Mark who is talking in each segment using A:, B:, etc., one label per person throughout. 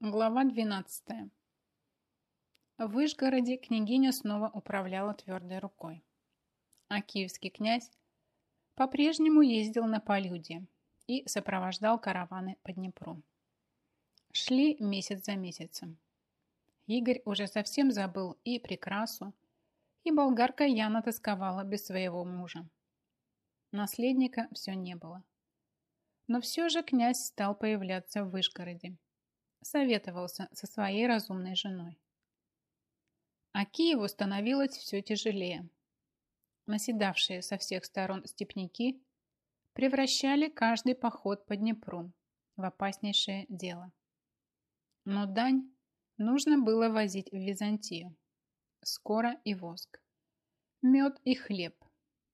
A: Глава 12. В Вышгороде княгиня снова управляла твердой рукой. А киевский князь по-прежнему ездил на полюдье и сопровождал караваны по Днепру. Шли месяц за месяцем. Игорь уже совсем забыл и прекрасу, и болгарка Яна тосковала без своего мужа. Наследника все не было. Но все же князь стал появляться в Вышгороде советовался со своей разумной женой. А Киеву становилось все тяжелее. Наседавшие со всех сторон степняки превращали каждый поход по Днепру в опаснейшее дело. Но дань нужно было возить в Византию. Скоро и воск. Мед и хлеб,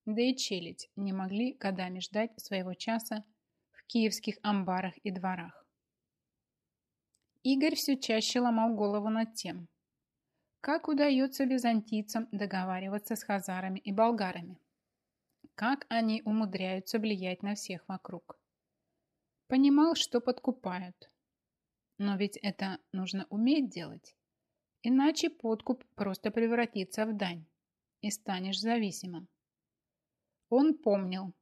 A: да и челядь не могли годами ждать своего часа в киевских амбарах и дворах. Игорь все чаще ломал голову над тем, как удается византийцам договариваться с хазарами и болгарами. Как они умудряются влиять на всех вокруг. Понимал, что подкупают. Но ведь это нужно уметь делать. Иначе подкуп просто превратится в дань, и станешь зависимым. Он помнил,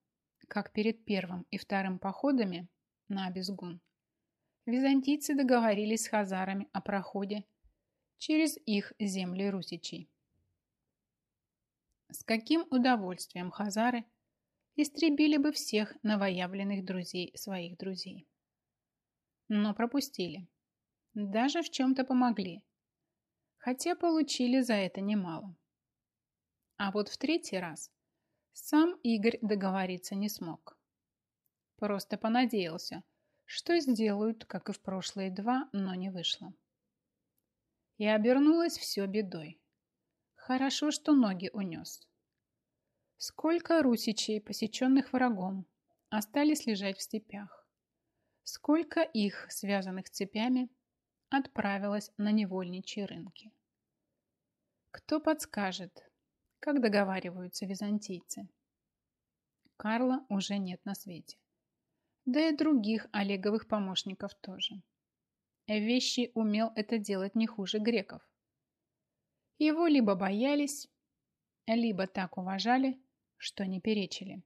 A: как перед первым и вторым походами на Безгун византийцы договорились с хазарами о проходе через их земли русичей. С каким удовольствием хазары истребили бы всех новоявленных друзей своих друзей. Но пропустили. Даже в чем-то помогли. Хотя получили за это немало. А вот в третий раз сам Игорь договориться не смог. Просто понадеялся, что сделают, как и в прошлые два, но не вышло. И обернулось все бедой. Хорошо, что ноги унес. Сколько русичей, посеченных врагом, остались лежать в степях. Сколько их, связанных цепями, отправилось на невольничьи рынки. Кто подскажет, как договариваются византийцы? Карла уже нет на свете да и других Олеговых помощников тоже. Вещи умел это делать не хуже греков. Его либо боялись, либо так уважали, что не перечили.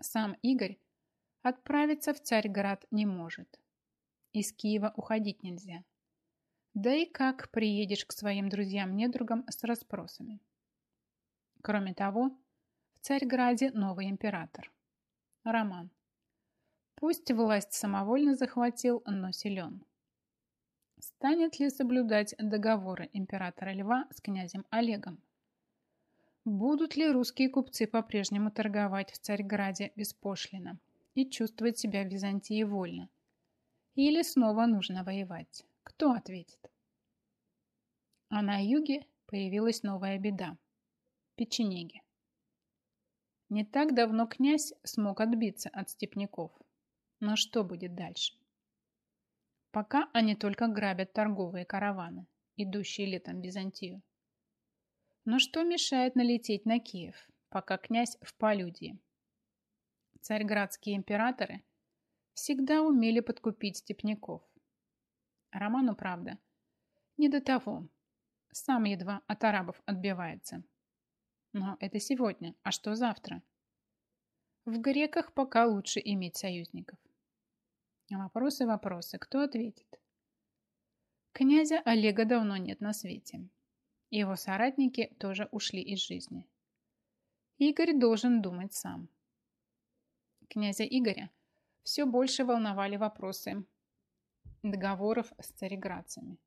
A: Сам Игорь отправиться в Царьград не может. Из Киева уходить нельзя. Да и как приедешь к своим друзьям-недругам с расспросами. Кроме того, в Царьграде новый император. Роман. Пусть власть самовольно захватил, но силен. Станет ли соблюдать договоры императора Льва с князем Олегом? Будут ли русские купцы по-прежнему торговать в Царьграде беспошлино и чувствовать себя в Византии вольно? Или снова нужно воевать? Кто ответит? А на юге появилась новая беда – печенеги. Не так давно князь смог отбиться от степняков – но что будет дальше? Пока они только грабят торговые караваны, идущие летом в Византию. Но что мешает налететь на Киев, пока князь в полюдии? Царьградские императоры всегда умели подкупить степняков. Роману, правда, не до того. Сам едва от арабов отбивается. Но это сегодня, а что завтра? В греках пока лучше иметь союзников. Вопросы, вопросы. Кто ответит? Князя Олега давно нет на свете. Его соратники тоже ушли из жизни. Игорь должен думать сам. Князя Игоря все больше волновали вопросы договоров с цареградцами.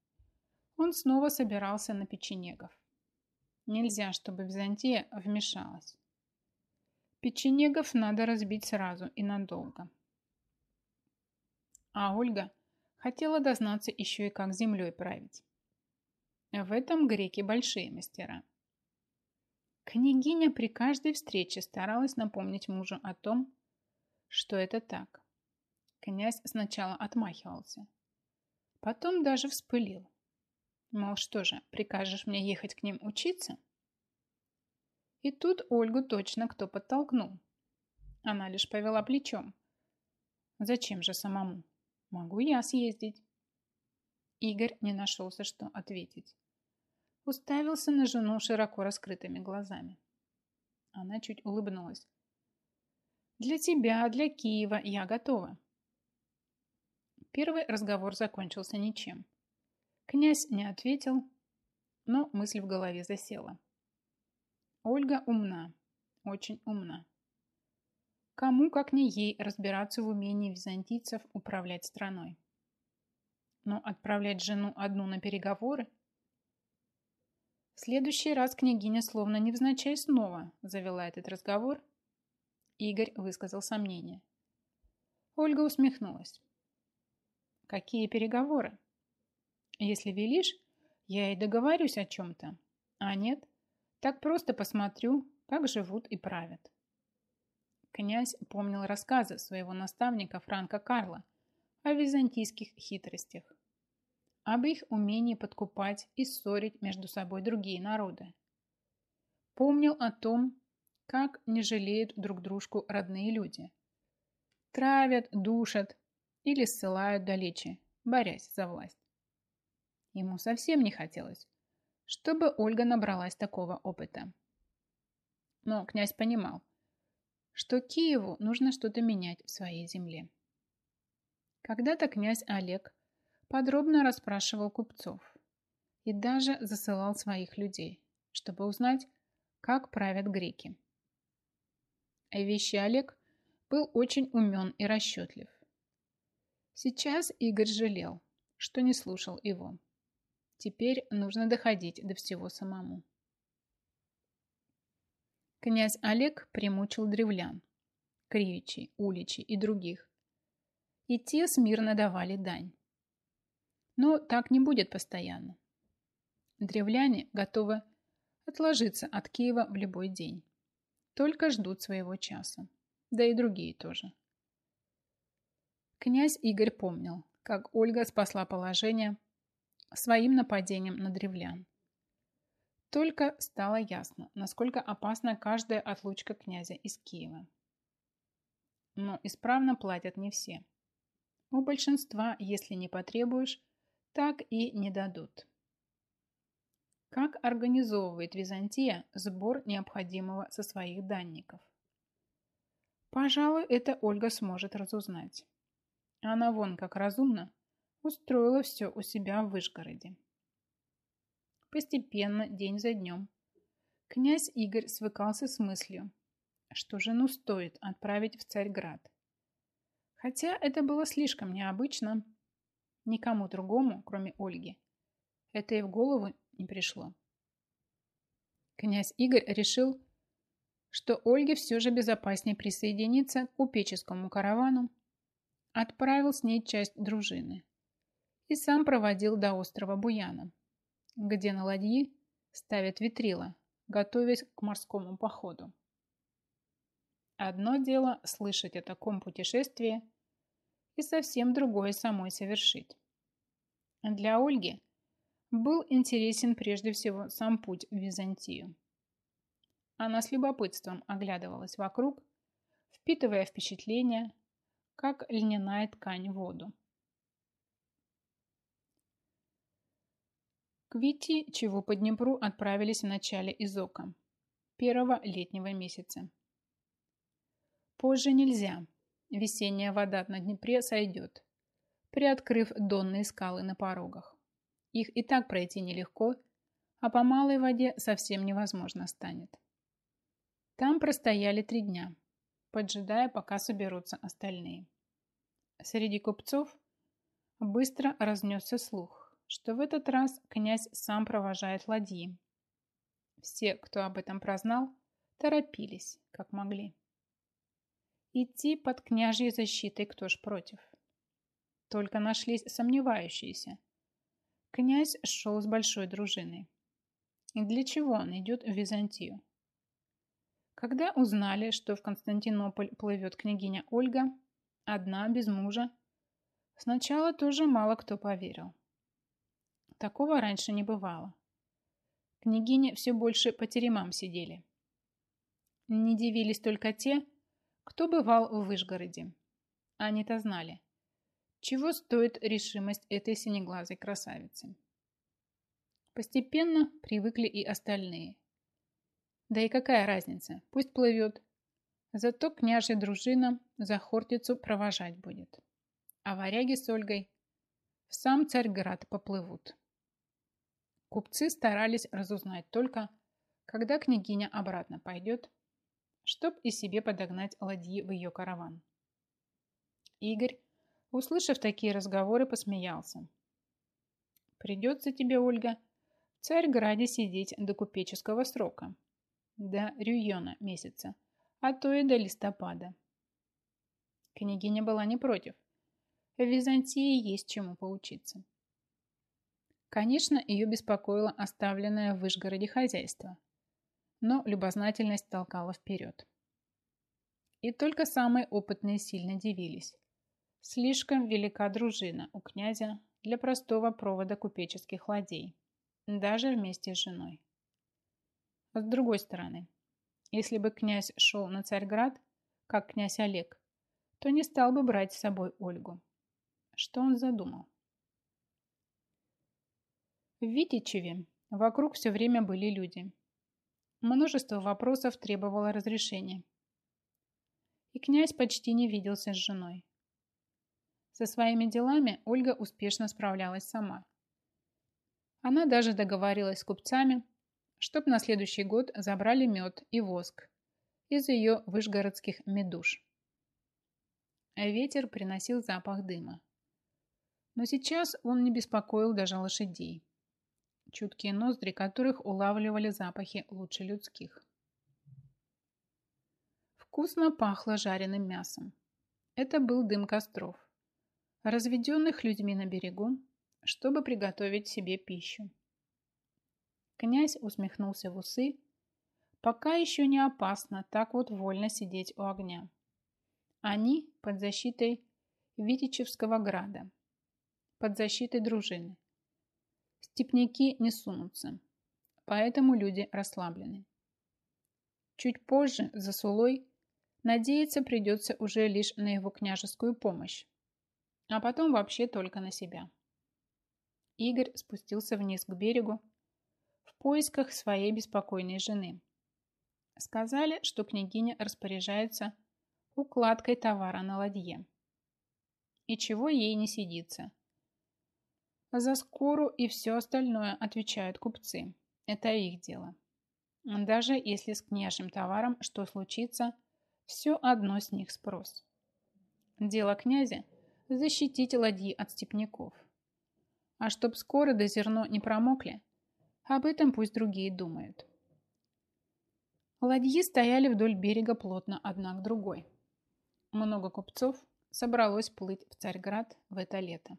A: Он снова собирался на печенегов. Нельзя, чтобы Византия вмешалась. Печенегов надо разбить сразу и надолго. А Ольга хотела дознаться еще и как землей править. В этом греки большие мастера. Княгиня при каждой встрече старалась напомнить мужу о том, что это так. Князь сначала отмахивался. Потом даже вспылил. Мол, что же, прикажешь мне ехать к ним учиться? И тут Ольгу точно кто подтолкнул. Она лишь повела плечом. Зачем же самому? Могу я съездить. Игорь не нашелся, что ответить. Уставился на жену широко раскрытыми глазами. Она чуть улыбнулась. «Для тебя, для Киева я готова». Первый разговор закончился ничем. Князь не ответил, но мысль в голове засела. Ольга умна, очень умна. Кому, как не ей, разбираться в умении византийцев управлять страной? Но отправлять жену одну на переговоры? В следующий раз княгиня словно невзначай снова завела этот разговор. Игорь высказал сомнение. Ольга усмехнулась. Какие переговоры? Если велишь, я и договорюсь о чем-то. А нет, так просто посмотрю, как живут и правят. Князь помнил рассказы своего наставника Франка Карла о византийских хитростях, об их умении подкупать и ссорить между собой другие народы. Помнил о том, как не жалеют друг дружку родные люди. Травят, душат, или ссылают далече, борясь за власть. Ему совсем не хотелось, чтобы Ольга набралась такого опыта. Но князь понимал, что Киеву нужно что-то менять в своей земле. Когда-то князь Олег подробно расспрашивал купцов и даже засылал своих людей, чтобы узнать, как правят греки. Вещи Олег был очень умен и расчетлив. Сейчас Игорь жалел, что не слушал его. Теперь нужно доходить до всего самому. Князь Олег примучил древлян, Кривичей, Уличей и других. И те смирно давали дань. Но так не будет постоянно. Древляне готовы отложиться от Киева в любой день. Только ждут своего часа. Да и другие тоже. Князь Игорь помнил, как Ольга спасла положение своим нападением на древлян. Только стало ясно, насколько опасна каждая отлучка князя из Киева. Но исправно платят не все. У большинства, если не потребуешь, так и не дадут. Как организовывает Византия сбор необходимого со своих данников? Пожалуй, это Ольга сможет разузнать. Она вон как разумно устроила все у себя в Вышгороде. Постепенно, день за днем, князь Игорь свыкался с мыслью, что жену стоит отправить в Царьград. Хотя это было слишком необычно, никому другому, кроме Ольги, это и в голову не пришло. Князь Игорь решил, что Ольге все же безопаснее присоединиться к купеческому каравану отправил с ней часть дружины и сам проводил до острова Буяна, где на ладьи ставят ветрила, готовясь к морскому походу. Одно дело слышать о таком путешествии и совсем другое самой совершить. Для Ольги был интересен прежде всего сам путь в Византию. Она с любопытством оглядывалась вокруг, впитывая впечатления, как льняная ткань воду. К Вити, чего по Днепру отправились в начале Изока, первого летнего месяца. Позже нельзя. Весенняя вода на Днепре сойдет, приоткрыв донные скалы на порогах. Их и так пройти нелегко, а по малой воде совсем невозможно станет. Там простояли три дня, поджидая, пока соберутся остальные. Среди купцов быстро разнесся слух, что в этот раз князь сам провожает ладьи. Все, кто об этом прознал, торопились, как могли. Идти под княжьей защитой кто ж против? Только нашлись сомневающиеся. Князь шел с большой дружиной. И для чего он идет в Византию? Когда узнали, что в Константинополь плывет княгиня Ольга, одна, без мужа, сначала тоже мало кто поверил. Такого раньше не бывало. Княгини все больше по теремам сидели. Не дивились только те, кто бывал в Вышгороде. Они-то знали. Чего стоит решимость этой синеглазой красавицы? Постепенно привыкли и остальные. Да и какая разница, пусть плывет. Зато княжья дружина за Хортицу провожать будет. А варяги с Ольгой в сам Царьград поплывут. Купцы старались разузнать только, когда княгиня обратно пойдет, чтоб и себе подогнать ладьи в ее караван. Игорь, услышав такие разговоры, посмеялся. «Придется тебе, Ольга, в Царьграде сидеть до купеческого срока, до Рюйона месяца, а то и до листопада». Княгиня была не против. В Византии есть чему поучиться. Конечно, ее беспокоило оставленное в Вышгороде хозяйство, но любознательность толкала вперед. И только самые опытные сильно дивились. Слишком велика дружина у князя для простого провода купеческих ладей, даже вместе с женой. С другой стороны, если бы князь шел на Царьград, как князь Олег, то не стал бы брать с собой Ольгу. Что он задумал? В Витичеве вокруг все время были люди. Множество вопросов требовало разрешения. И князь почти не виделся с женой. Со своими делами Ольга успешно справлялась сама. Она даже договорилась с купцами, чтоб на следующий год забрали мед и воск из ее вышгородских медуш. Ветер приносил запах дыма. Но сейчас он не беспокоил даже лошадей чуткие ноздри которых улавливали запахи лучше людских. Вкусно пахло жареным мясом. Это был дым костров, разведенных людьми на берегу, чтобы приготовить себе пищу. Князь усмехнулся в усы. Пока еще не опасно так вот вольно сидеть у огня. Они под защитой Витичевского града, под защитой дружины. Степняки не сунутся, поэтому люди расслаблены. Чуть позже, за Сулой, надеяться придется уже лишь на его княжескую помощь, а потом вообще только на себя. Игорь спустился вниз к берегу в поисках своей беспокойной жены. Сказали, что княгиня распоряжается укладкой товара на ладье. И чего ей не сидится – за скору и все остальное отвечают купцы. Это их дело. Даже если с княжим товаром что случится, все одно с них спрос. Дело князя – защитить ладьи от степняков. А чтоб скоро до зерно не промокли, об этом пусть другие думают. Ладьи стояли вдоль берега плотно одна к другой. Много купцов собралось плыть в Царьград в это лето.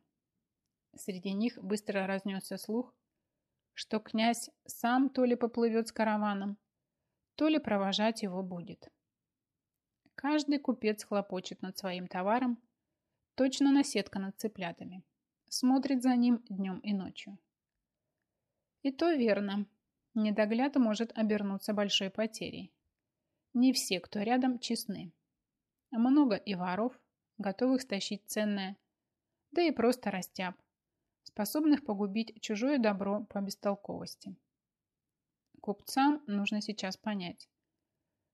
A: Среди них быстро разнесся слух, что князь сам то ли поплывет с караваном, то ли провожать его будет. Каждый купец хлопочет над своим товаром, точно наседка над цыплятами, смотрит за ним днем и ночью. И то верно, недогляд может обернуться большой потерей. Не все, кто рядом, честны. Много и воров, готовых стащить ценное, да и просто растяб, способных погубить чужое добро по бестолковости. Купцам нужно сейчас понять,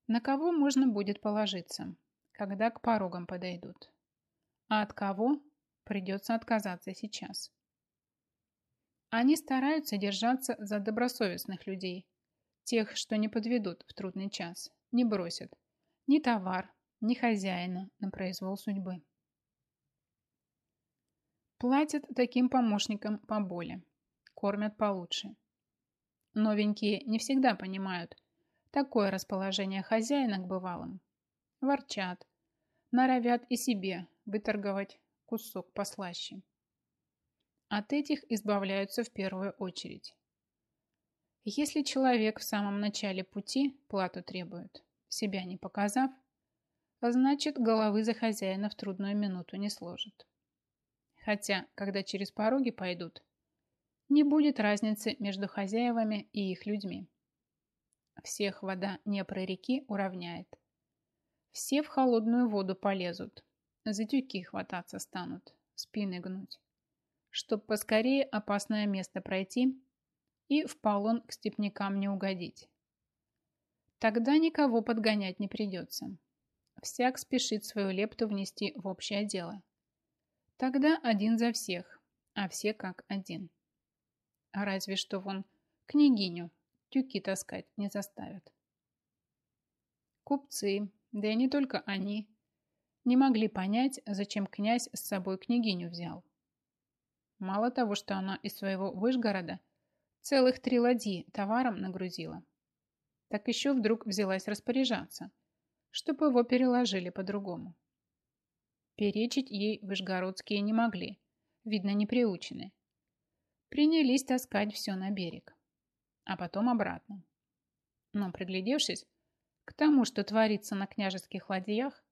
A: на кого можно будет положиться, когда к порогам подойдут, а от кого придется отказаться сейчас. Они стараются держаться за добросовестных людей, тех, что не подведут в трудный час, не бросят ни товар, ни хозяина на произвол судьбы. Платят таким помощникам поболее, кормят получше. Новенькие не всегда понимают такое расположение хозяина к бывалым. Ворчат, норовят и себе выторговать кусок послаще. От этих избавляются в первую очередь. Если человек в самом начале пути плату требует, себя не показав, значит головы за хозяина в трудную минуту не сложит. Хотя, когда через пороги пойдут, не будет разницы между хозяевами и их людьми. Всех вода Днепра реки уравняет. Все в холодную воду полезут, за тюки хвататься станут, спины гнуть, чтоб поскорее опасное место пройти и в полон к степнякам не угодить. Тогда никого подгонять не придется. Всяк спешит свою лепту внести в общее дело. Тогда один за всех, а все как один. А разве что вон княгиню тюки таскать не заставят. Купцы, да и не только они, не могли понять, зачем князь с собой княгиню взял. Мало того, что она из своего Вышгорода целых три ладьи товаром нагрузила, так еще вдруг взялась распоряжаться, чтобы его переложили по-другому. Перечить ей вышгородские не могли, видно, не приучены. Принялись таскать все на берег, а потом обратно. Но приглядевшись к тому, что творится на княжеских ладьях,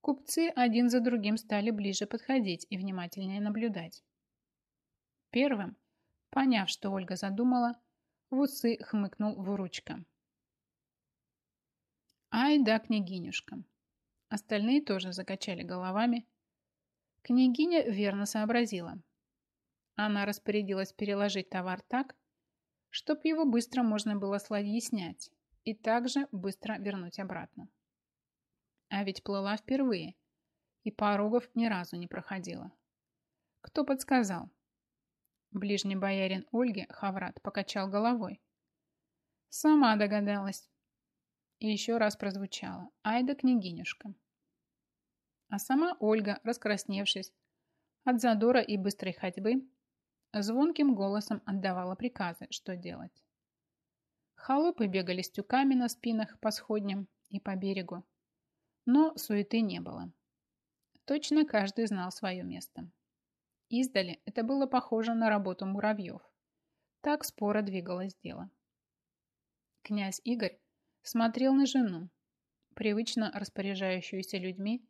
A: купцы один за другим стали ближе подходить и внимательнее наблюдать. Первым, поняв, что Ольга задумала, в усы хмыкнул Вуручка. Ай да, княгинюшка. Остальные тоже закачали головами. Княгиня верно сообразила. Она распорядилась переложить товар так, чтобы его быстро можно было с ладьи снять и также быстро вернуть обратно. А ведь плыла впервые и порогов ни разу не проходила. Кто подсказал? Ближний боярин Ольги, Хаврат, покачал головой. Сама догадалась. И еще раз прозвучало «Ай да княгинюшка». А сама Ольга, раскрасневшись от задора и быстрой ходьбы, звонким голосом отдавала приказы, что делать. Холопы бегали с тюками на спинах по сходням и по берегу, но суеты не было. Точно каждый знал свое место. Издали это было похоже на работу муравьев. Так споро двигалось дело. Князь Игорь смотрел на жену, привычно распоряжающуюся людьми,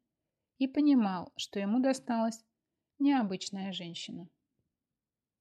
A: и понимал, что ему досталась необычная женщина.